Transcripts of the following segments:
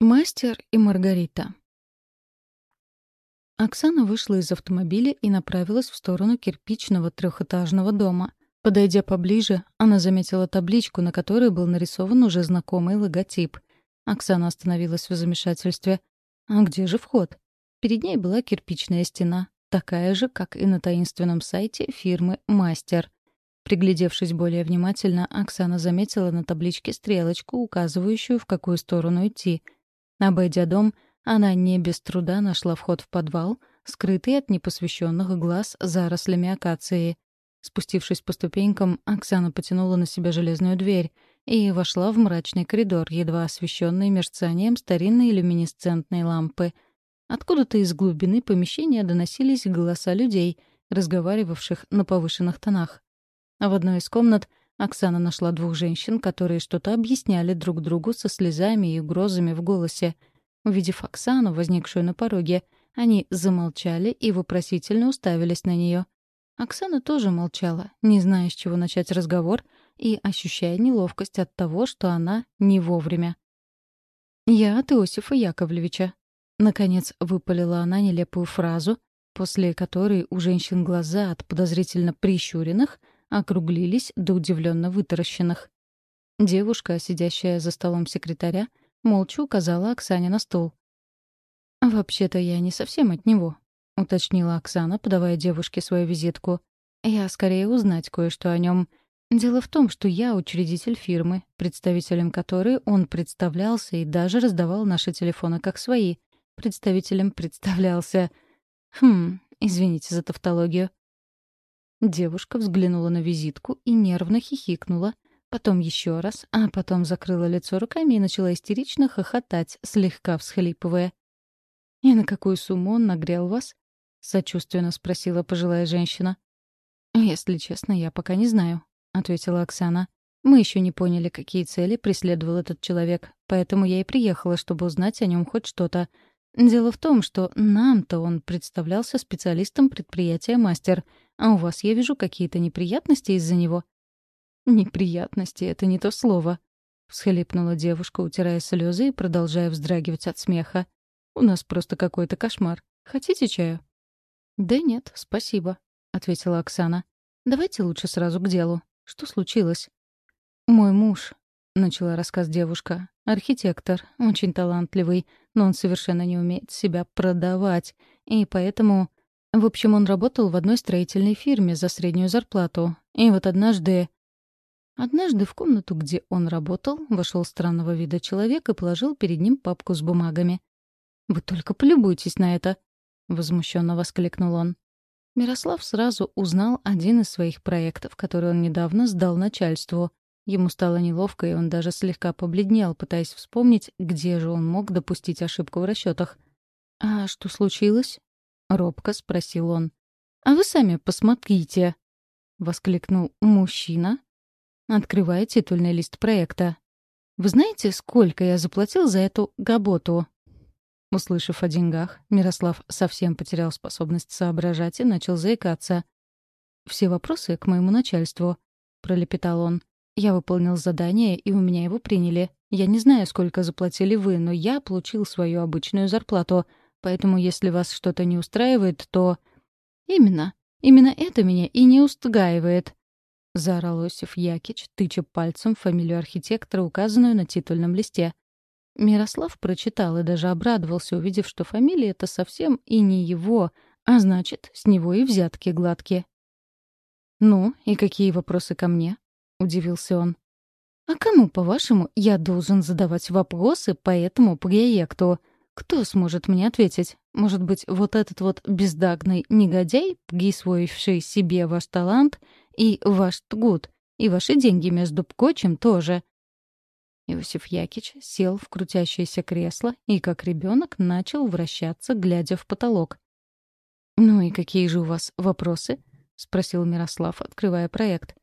Мастер и Маргарита. Оксана вышла из автомобиля и направилась в сторону кирпичного трехэтажного дома. Подойдя поближе, она заметила табличку, на которой был нарисован уже знакомый логотип. Оксана остановилась в замешательстве. А где же вход? Перед ней была кирпичная стена, такая же, как и на таинственном сайте фирмы «Мастер». Приглядевшись более внимательно, Оксана заметила на табличке стрелочку, указывающую, в какую сторону идти — Обойдя дом, она не без труда нашла вход в подвал, скрытый от непосвященных глаз зарослями акации. Спустившись по ступенькам, Оксана потянула на себя железную дверь и вошла в мрачный коридор, едва освещенный мерцанием старинной люминесцентной лампы. Откуда-то из глубины помещения доносились голоса людей, разговаривавших на повышенных тонах. В одной из комнат Оксана нашла двух женщин, которые что-то объясняли друг другу со слезами и угрозами в голосе. Увидев Оксану, возникшую на пороге, они замолчали и вопросительно уставились на нее. Оксана тоже молчала, не зная, с чего начать разговор и ощущая неловкость от того, что она не вовремя. «Я от Иосифа Яковлевича». Наконец выпалила она нелепую фразу, после которой у женщин глаза от подозрительно прищуренных — округлились до удивленно вытаращенных. Девушка, сидящая за столом секретаря, молча указала Оксане на стол. «Вообще-то я не совсем от него», — уточнила Оксана, подавая девушке свою визитку. «Я скорее узнать кое-что о нем. Дело в том, что я учредитель фирмы, представителем которой он представлялся и даже раздавал наши телефоны как свои. Представителем представлялся... Хм, извините за тавтологию. Девушка взглянула на визитку и нервно хихикнула. Потом еще раз, а потом закрыла лицо руками и начала истерично хохотать, слегка всхлипывая. «И на какую сумму он нагрел вас?» — сочувственно спросила пожилая женщина. «Если честно, я пока не знаю», — ответила Оксана. «Мы еще не поняли, какие цели преследовал этот человек, поэтому я и приехала, чтобы узнать о нем хоть что-то. Дело в том, что нам-то он представлялся специалистом предприятия «Мастер», а у вас, я вижу, какие-то неприятности из-за него». «Неприятности — это не то слово», — всхлипнула девушка, утирая слезы и продолжая вздрагивать от смеха. «У нас просто какой-то кошмар. Хотите чаю?» «Да нет, спасибо», — ответила Оксана. «Давайте лучше сразу к делу. Что случилось?» «Мой муж», — начала рассказ девушка, — «архитектор, очень талантливый, но он совершенно не умеет себя продавать, и поэтому в общем, он работал в одной строительной фирме за среднюю зарплату. И вот однажды... Однажды в комнату, где он работал, вошел странного вида человек и положил перед ним папку с бумагами. «Вы только полюбуйтесь на это!» — возмущенно воскликнул он. Мирослав сразу узнал один из своих проектов, который он недавно сдал начальству. Ему стало неловко, и он даже слегка побледнел, пытаясь вспомнить, где же он мог допустить ошибку в расчетах. «А что случилось?» — робко спросил он. «А вы сами посмотрите!» — воскликнул мужчина, открывая титульный лист проекта. «Вы знаете, сколько я заплатил за эту габоту?» Услышав о деньгах, Мирослав совсем потерял способность соображать и начал заикаться. «Все вопросы к моему начальству», — пролепетал он. «Я выполнил задание, и у меня его приняли. Я не знаю, сколько заплатили вы, но я получил свою обычную зарплату — Поэтому если вас что-то не устраивает, то... Именно. Именно это меня и не устраивает. Заорал Осиф Якич, тыча пальцем фамилию архитектора, указанную на титульном листе. Мирослав прочитал и даже обрадовался, увидев, что фамилия это совсем и не его, а значит, с него и взятки гладкие. «Ну, и какие вопросы ко мне?» — удивился он. «А кому, по-вашему, я должен задавать вопросы по этому проекту?» Кто сможет мне ответить? Может быть, вот этот вот бездагный негодяй, присвоивший себе ваш талант и ваш тгут, и ваши деньги между пкочем тоже. Иосиф Якич сел в крутящееся кресло и, как ребенок, начал вращаться, глядя в потолок. «Ну и какие же у вас вопросы?» — спросил Мирослав, открывая проект.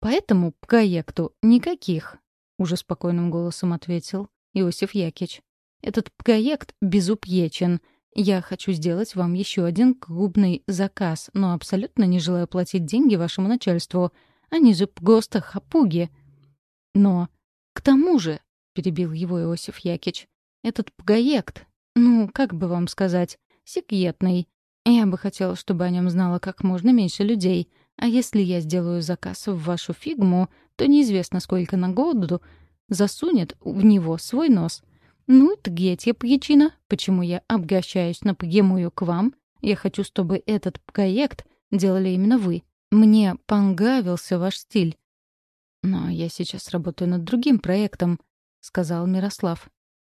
«По этому проекту никаких», — уже спокойным голосом ответил Иосиф Якич. Этот проект безупьечен. Я хочу сделать вам еще один клубный заказ, но абсолютно не желаю платить деньги вашему начальству. Они же просто хапуги. Но к тому же, — перебил его Иосиф Якич, Этот проект, ну, как бы вам сказать, секретный. Я бы хотела, чтобы о нем знало как можно меньше людей. А если я сделаю заказ в вашу фигму, то неизвестно, сколько на году засунет в него свой нос. Ну, тгетья причина, почему я обращаюсь напрямую к вам. Я хочу, чтобы этот проект делали именно вы. Мне понравился ваш стиль. Но я сейчас работаю над другим проектом, сказал Мирослав.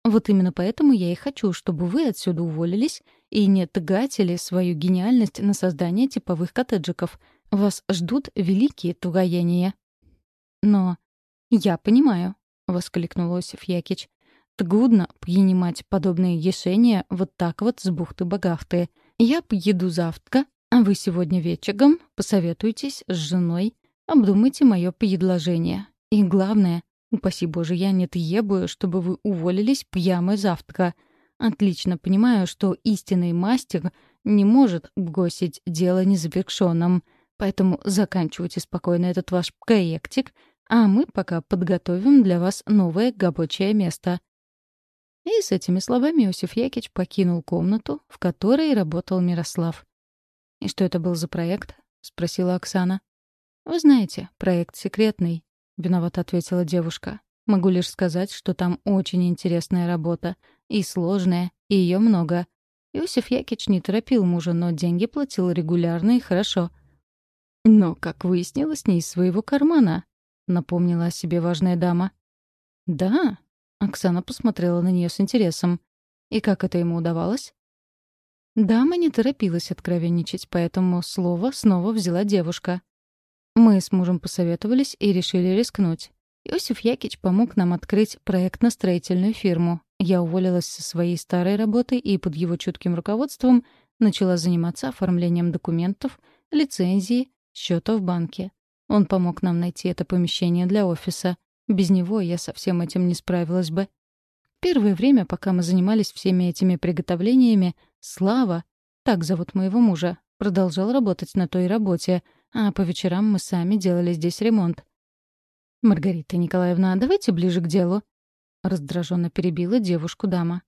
Вот именно поэтому я и хочу, чтобы вы отсюда уволились и не тгатили свою гениальность на создание типовых коттеджиков. Вас ждут великие тугаяния. Но я понимаю, воскликнул Осиф Якич. Трудно принимать подобные решения вот так вот с бухты-багахты. Я поеду завтра, а вы сегодня вечером посоветуйтесь с женой, обдумайте мое предложение. И главное, упаси Боже, я не требую, чтобы вы уволились прямо завтра. Отлично понимаю, что истинный мастер не может бросить дело незавершенным, поэтому заканчивайте спокойно этот ваш проектик, а мы пока подготовим для вас новое рабочее место. И с этими словами Иосиф Якич покинул комнату, в которой работал Мирослав. «И что это был за проект?» — спросила Оксана. «Вы знаете, проект секретный», — виновато ответила девушка. «Могу лишь сказать, что там очень интересная работа. И сложная, и ее много. Иосиф Якич не торопил мужа, но деньги платил регулярно и хорошо. Но, как выяснилось, не из своего кармана», — напомнила о себе важная дама. «Да», Оксана посмотрела на нее с интересом. И как это ему удавалось? Дама не торопилась откровенничать, поэтому слово снова взяла девушка. Мы с мужем посоветовались и решили рискнуть. Иосиф Якич помог нам открыть проектно-строительную фирму. Я уволилась со своей старой работы и под его чутким руководством начала заниматься оформлением документов, лицензии, счета в банке. Он помог нам найти это помещение для офиса. Без него я со всем этим не справилась бы. Первое время, пока мы занимались всеми этими приготовлениями, Слава, так зовут моего мужа, продолжал работать на той работе, а по вечерам мы сами делали здесь ремонт. «Маргарита Николаевна, давайте ближе к делу», — раздраженно перебила девушку дама.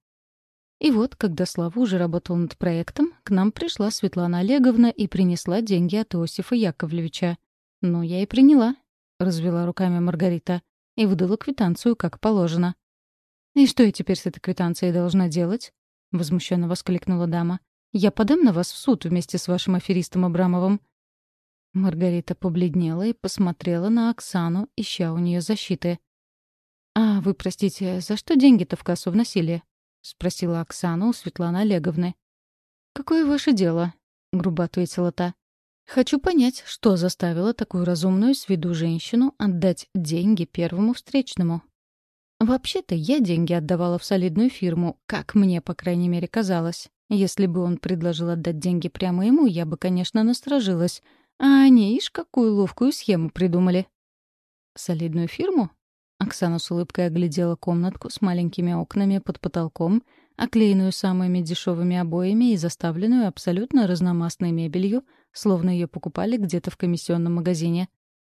И вот, когда Слава уже работал над проектом, к нам пришла Светлана Олеговна и принесла деньги от Иосифа Яковлевича. «Ну, я и приняла», — развела руками Маргарита и выдала квитанцию, как положено. «И что я теперь с этой квитанцией должна делать?» — возмущенно воскликнула дама. «Я подам на вас в суд вместе с вашим аферистом Абрамовым». Маргарита побледнела и посмотрела на Оксану, ища у нее защиты. «А вы, простите, за что деньги-то в кассу вносили?» — спросила Оксана у Светланы Олеговны. «Какое ваше дело?» — грубо ответила та. Хочу понять, что заставило такую разумную с виду женщину отдать деньги первому встречному. Вообще-то я деньги отдавала в солидную фирму, как мне, по крайней мере, казалось. Если бы он предложил отдать деньги прямо ему, я бы, конечно, насторожилась. А они, ишь, какую ловкую схему придумали. «Солидную фирму?» Оксана с улыбкой оглядела комнатку с маленькими окнами под потолком, оклеенную самыми дешевыми обоями и заставленную абсолютно разномастной мебелью — словно ее покупали где-то в комиссионном магазине.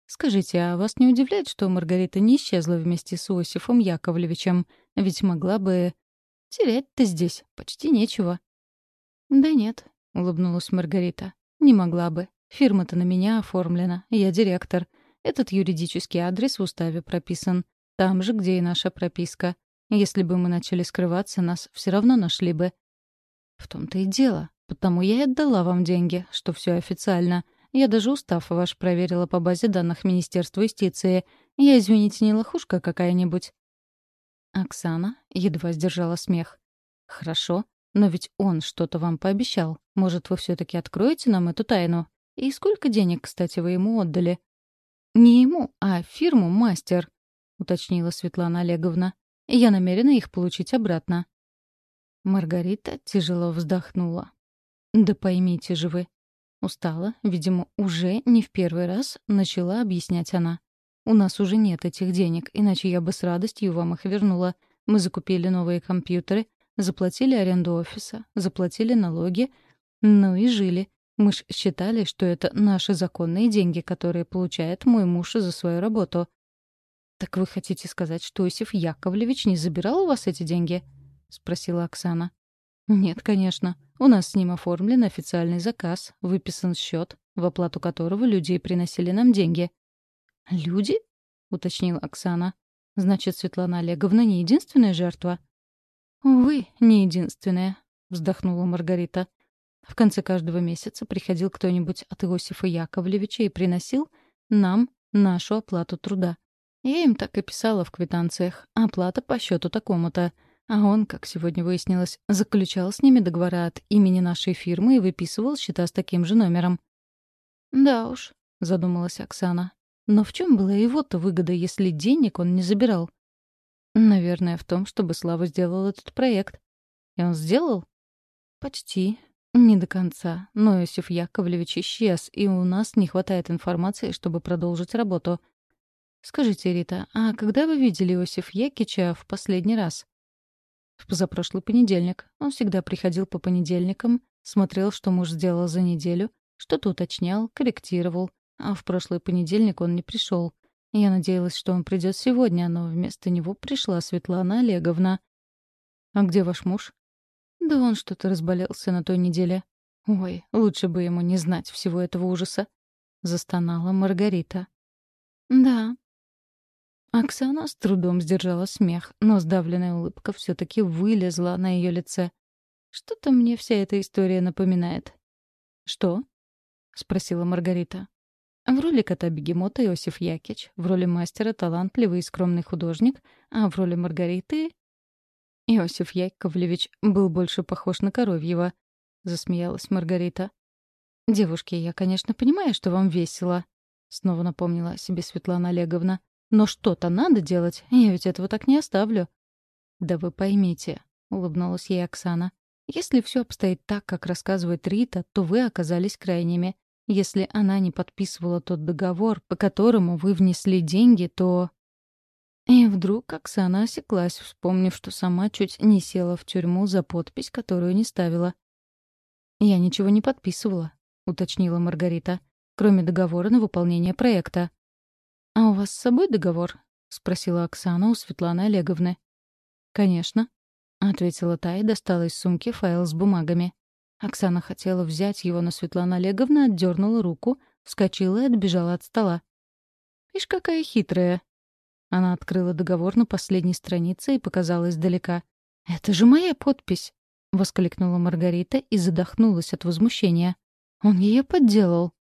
«Скажите, а вас не удивляет, что Маргарита не исчезла вместе с Иосифом Яковлевичем? Ведь могла бы... Терять-то здесь почти нечего». «Да нет», — улыбнулась Маргарита. «Не могла бы. Фирма-то на меня оформлена. Я директор. Этот юридический адрес в уставе прописан. Там же, где и наша прописка. Если бы мы начали скрываться, нас все равно нашли бы». «В том-то и дело. Потому я и отдала вам деньги, что все официально. Я даже устав ваш проверила по базе данных Министерства юстиции. Я, извините, не лохушка какая-нибудь». Оксана едва сдержала смех. «Хорошо, но ведь он что-то вам пообещал. Может, вы все таки откроете нам эту тайну? И сколько денег, кстати, вы ему отдали?» «Не ему, а фирму «Мастер», — уточнила Светлана Олеговна. «Я намерена их получить обратно». Маргарита тяжело вздохнула. «Да поймите же вы». Устала, видимо, уже не в первый раз начала объяснять она. «У нас уже нет этих денег, иначе я бы с радостью вам их вернула. Мы закупили новые компьютеры, заплатили аренду офиса, заплатили налоги, ну и жили. Мы ж считали, что это наши законные деньги, которые получает мой муж за свою работу». «Так вы хотите сказать, что Иосиф Яковлевич не забирал у вас эти деньги?» — спросила Оксана. «Нет, конечно. У нас с ним оформлен официальный заказ, выписан счет, в оплату которого люди приносили нам деньги». «Люди?» — уточнила Оксана. «Значит, Светлана Олеговна не единственная жертва?» «Увы, не единственная», — вздохнула Маргарита. В конце каждого месяца приходил кто-нибудь от Иосифа Яковлевича и приносил нам нашу оплату труда. Я им так и писала в квитанциях. Оплата по счету такому-то. А он, как сегодня выяснилось, заключал с ними договора от имени нашей фирмы и выписывал счета с таким же номером. «Да уж», — задумалась Оксана. «Но в чем была его-то выгода, если денег он не забирал?» «Наверное, в том, чтобы Слава сделал этот проект». «И он сделал?» «Почти. Не до конца. Но Иосиф Яковлевич исчез, и у нас не хватает информации, чтобы продолжить работу». «Скажите, Рита, а когда вы видели Иосиф Якича в последний раз?» В позапрошлый понедельник. Он всегда приходил по понедельникам, смотрел, что муж сделал за неделю, что-то уточнял, корректировал. А в прошлый понедельник он не пришел. Я надеялась, что он придет сегодня, но вместо него пришла Светлана Олеговна. «А где ваш муж?» «Да он что-то разболелся на той неделе». «Ой, лучше бы ему не знать всего этого ужаса», — застонала Маргарита. «Да, Оксана с трудом сдержала смех, но сдавленная улыбка все таки вылезла на ее лице. Что-то мне вся эта история напоминает. «Что?» — спросила Маргарита. В роли кота-бегемота Иосиф Якич, в роли мастера талантливый и скромный художник, а в роли Маргариты... Иосиф Яковлевич был больше похож на Коровьева, — засмеялась Маргарита. «Девушки, я, конечно, понимаю, что вам весело», — снова напомнила о себе Светлана Олеговна. Но что-то надо делать, я ведь этого так не оставлю. Да вы поймите, улыбнулась ей Оксана. Если все обстоит так, как рассказывает Рита, то вы оказались крайними. Если она не подписывала тот договор, по которому вы внесли деньги, то... И вдруг Оксана осеклась, вспомнив, что сама чуть не села в тюрьму за подпись, которую не ставила. «Я ничего не подписывала», — уточнила Маргарита, «кроме договора на выполнение проекта». «А у вас с собой договор?» — спросила Оксана у Светланы Олеговны. «Конечно», — ответила та и достала из сумки файл с бумагами. Оксана хотела взять его, но Светлана Олеговна отдернула руку, вскочила и отбежала от стола. «Ишь, какая хитрая!» Она открыла договор на последней странице и показала издалека. «Это же моя подпись!» — воскликнула Маргарита и задохнулась от возмущения. «Он ее подделал».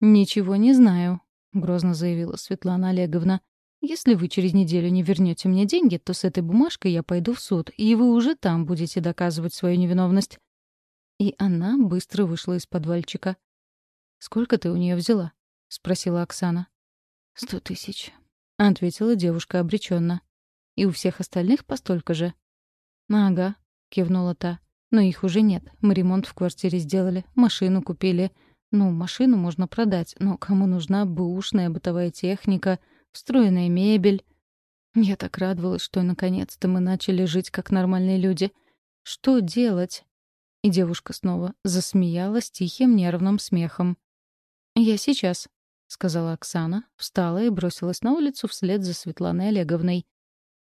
«Ничего не знаю», — грозно заявила Светлана Олеговна. «Если вы через неделю не вернете мне деньги, то с этой бумажкой я пойду в суд, и вы уже там будете доказывать свою невиновность». И она быстро вышла из подвальчика. «Сколько ты у нее взяла?» — спросила Оксана. «Сто тысяч», — ответила девушка обреченно. «И у всех остальных постолько же?» «Ага», — кивнула та. «Но их уже нет. Мы ремонт в квартире сделали, машину купили. Ну, машину можно продать, но кому нужна бэушная бытовая техника, встроенная мебель? Я так радовалась, что наконец-то мы начали жить как нормальные люди. Что делать? И девушка снова засмеялась тихим нервным смехом. «Я сейчас», — сказала Оксана, встала и бросилась на улицу вслед за Светланой Олеговной.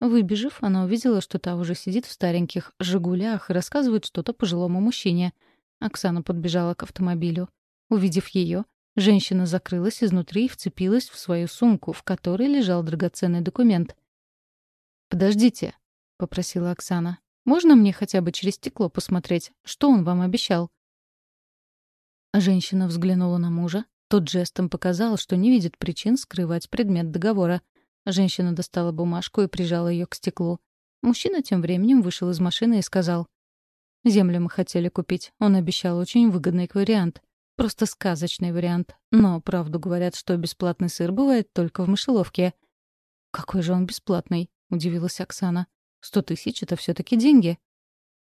Выбежав, она увидела, что та уже сидит в стареньких «Жигулях» и рассказывает что-то пожилому мужчине. Оксана подбежала к автомобилю. Увидев ее, женщина закрылась изнутри и вцепилась в свою сумку, в которой лежал драгоценный документ. «Подождите», — попросила Оксана. «Можно мне хотя бы через стекло посмотреть, что он вам обещал?» Женщина взглянула на мужа. Тот жестом показал, что не видит причин скрывать предмет договора. Женщина достала бумажку и прижала ее к стеклу. Мужчина тем временем вышел из машины и сказал. «Землю мы хотели купить. Он обещал очень выгодный вариант. Просто сказочный вариант. Но правду говорят, что бесплатный сыр бывает только в мышеловке. «Какой же он бесплатный?» — удивилась Оксана. «Сто тысяч — это все таки деньги».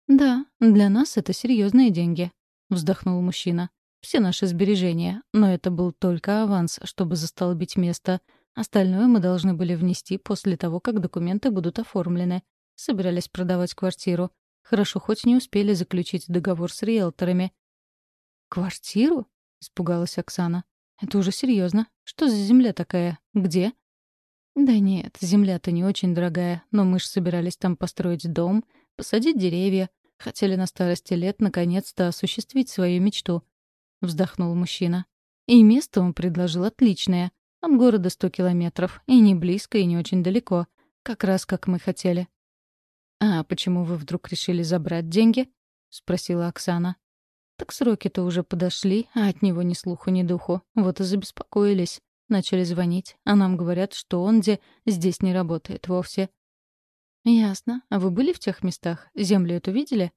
«Да, для нас это серьезные деньги», — вздохнул мужчина. «Все наши сбережения, но это был только аванс, чтобы застолбить место. Остальное мы должны были внести после того, как документы будут оформлены. Собирались продавать квартиру. Хорошо, хоть не успели заключить договор с риэлторами. «Квартиру?» — испугалась Оксана. «Это уже серьезно. Что за земля такая? Где?» «Да нет, земля-то не очень дорогая, но мы ж собирались там построить дом, посадить деревья. Хотели на старости лет наконец-то осуществить свою мечту. Вздохнул мужчина. И место он предложил отличное. От города сто километров. И не близко, и не очень далеко. Как раз как мы хотели. «А почему вы вдруг решили забрать деньги?» — спросила Оксана. «Так сроки-то уже подошли, а от него ни слуху, ни духу. Вот и забеспокоились. Начали звонить, а нам говорят, что он где здесь не работает вовсе. «Ясно. А вы были в тех местах? Землю эту видели?»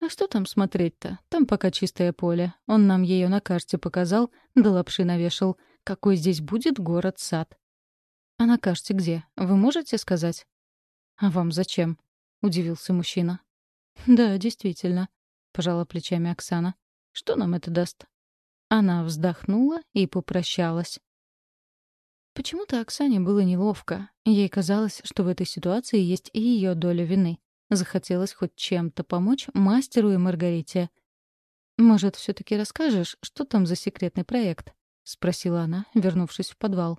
«А что там смотреть-то? Там пока чистое поле. Он нам ее на карте показал, да лапши навешал. Какой здесь будет город-сад?» «А на карте где? Вы можете сказать?» «А вам зачем?» — удивился мужчина. «Да, действительно», — пожала плечами Оксана. «Что нам это даст?» Она вздохнула и попрощалась. Почему-то Оксане было неловко. Ей казалось, что в этой ситуации есть и ее доля вины. Захотелось хоть чем-то помочь мастеру и Маргарите. «Может, все таки расскажешь, что там за секретный проект?» — спросила она, вернувшись в подвал.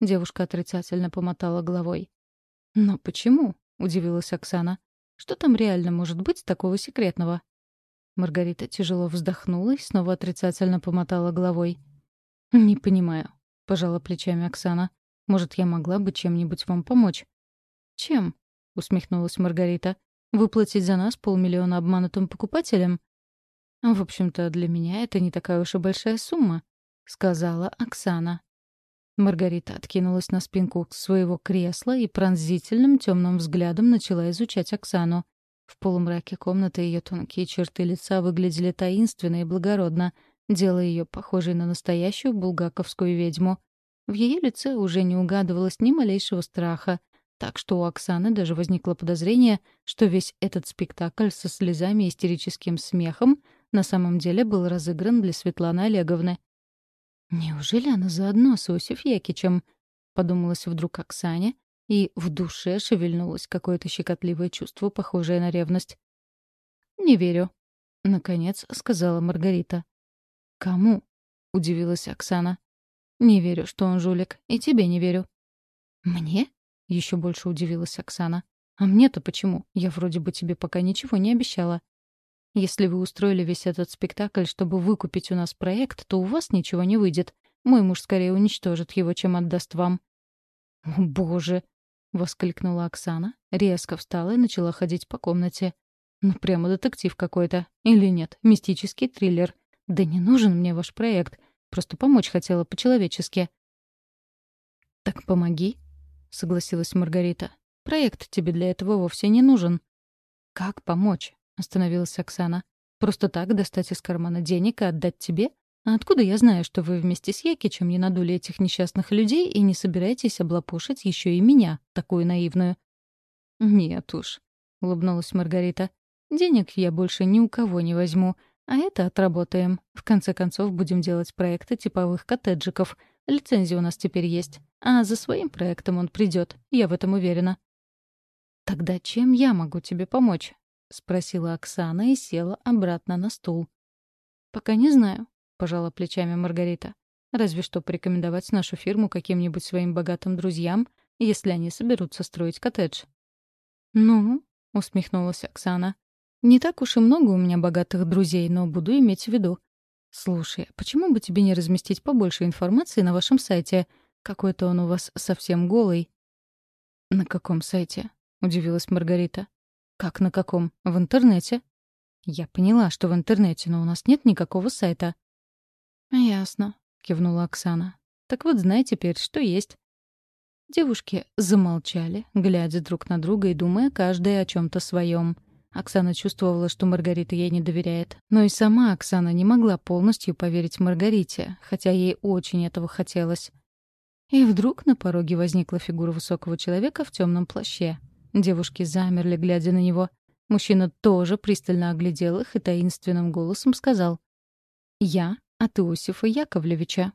Девушка отрицательно помотала головой. «Но почему?» — удивилась Оксана. «Что там реально может быть такого секретного?» Маргарита тяжело вздохнула и снова отрицательно помотала головой. «Не понимаю. — пожала плечами Оксана. «Может, я могла бы чем-нибудь вам помочь?» «Чем?» — усмехнулась Маргарита. «Выплатить за нас полмиллиона обманутым покупателям?» «В общем-то, для меня это не такая уж и большая сумма», — сказала Оксана. Маргарита откинулась на спинку своего кресла и пронзительным темным взглядом начала изучать Оксану. В полумраке комнаты ее тонкие черты лица выглядели таинственно и благородно — делая ее похожей на настоящую булгаковскую ведьму. В ее лице уже не угадывалось ни малейшего страха, так что у Оксаны даже возникло подозрение, что весь этот спектакль со слезами и истерическим смехом на самом деле был разыгран для Светланы Олеговны. «Неужели она заодно с Иосиф Якичем?» — подумалась вдруг Оксане, и в душе шевельнулось какое-то щекотливое чувство, похожее на ревность. «Не верю», — наконец сказала Маргарита. «Кому?» — удивилась Оксана. «Не верю, что он жулик, и тебе не верю». «Мне?» — еще больше удивилась Оксана. «А мне-то почему? Я вроде бы тебе пока ничего не обещала». «Если вы устроили весь этот спектакль, чтобы выкупить у нас проект, то у вас ничего не выйдет. Мой муж скорее уничтожит его, чем отдаст вам». «О, боже!» — воскликнула Оксана, резко встала и начала ходить по комнате. «Ну, прямо детектив какой-то. Или нет, мистический триллер. «Да не нужен мне ваш проект. Просто помочь хотела по-человечески». «Так помоги», — согласилась Маргарита. «Проект тебе для этого вовсе не нужен». «Как помочь?» — остановилась Оксана. «Просто так достать из кармана денег и отдать тебе? А откуда я знаю, что вы вместе с Якичем не надули этих несчастных людей и не собираетесь облапошить еще и меня, такую наивную?» «Нет уж», — улыбнулась Маргарита. «Денег я больше ни у кого не возьму. А это отработаем. В конце концов, будем делать проекты типовых коттеджиков. Лицензия у нас теперь есть. А за своим проектом он придет. Я в этом уверена. «Тогда чем я могу тебе помочь?» — спросила Оксана и села обратно на стул. «Пока не знаю», — пожала плечами Маргарита. «Разве что порекомендовать нашу фирму каким-нибудь своим богатым друзьям, если они соберутся строить коттедж». «Ну?» — усмехнулась Оксана. Не так уж и много у меня богатых друзей, но буду иметь в виду. Слушай, а почему бы тебе не разместить побольше информации на вашем сайте? Какой-то он у вас совсем голый. На каком сайте? Удивилась Маргарита. Как на каком? В интернете? Я поняла, что в интернете, но у нас нет никакого сайта. Ясно, кивнула Оксана. Так вот, знай теперь, что есть. Девушки замолчали, глядя друг на друга и думая каждая о чем то своем. Оксана чувствовала, что Маргарита ей не доверяет. Но и сама Оксана не могла полностью поверить Маргарите, хотя ей очень этого хотелось. И вдруг на пороге возникла фигура высокого человека в темном плаще. Девушки замерли, глядя на него. Мужчина тоже пристально оглядел их и таинственным голосом сказал. «Я от Иосифа Яковлевича».